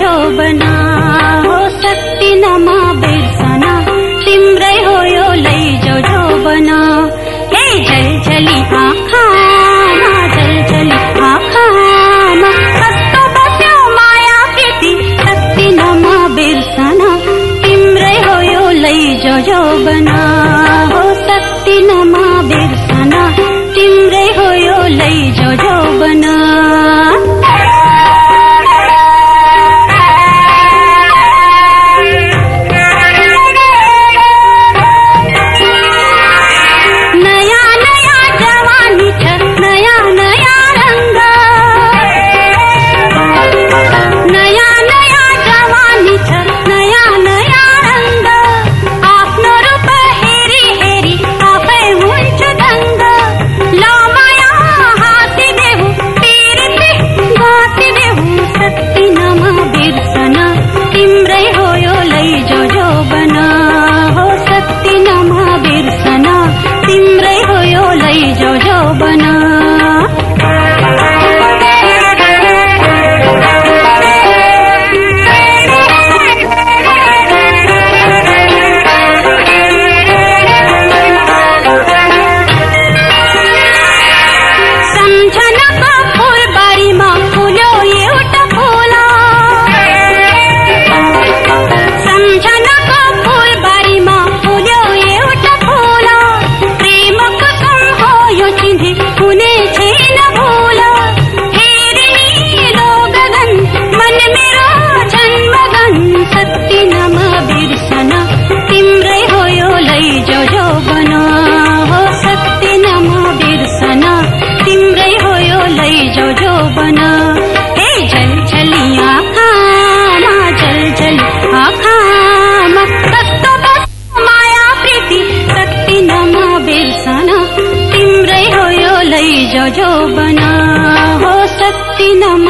जो बना लैजो जो बना हो शक्ति नम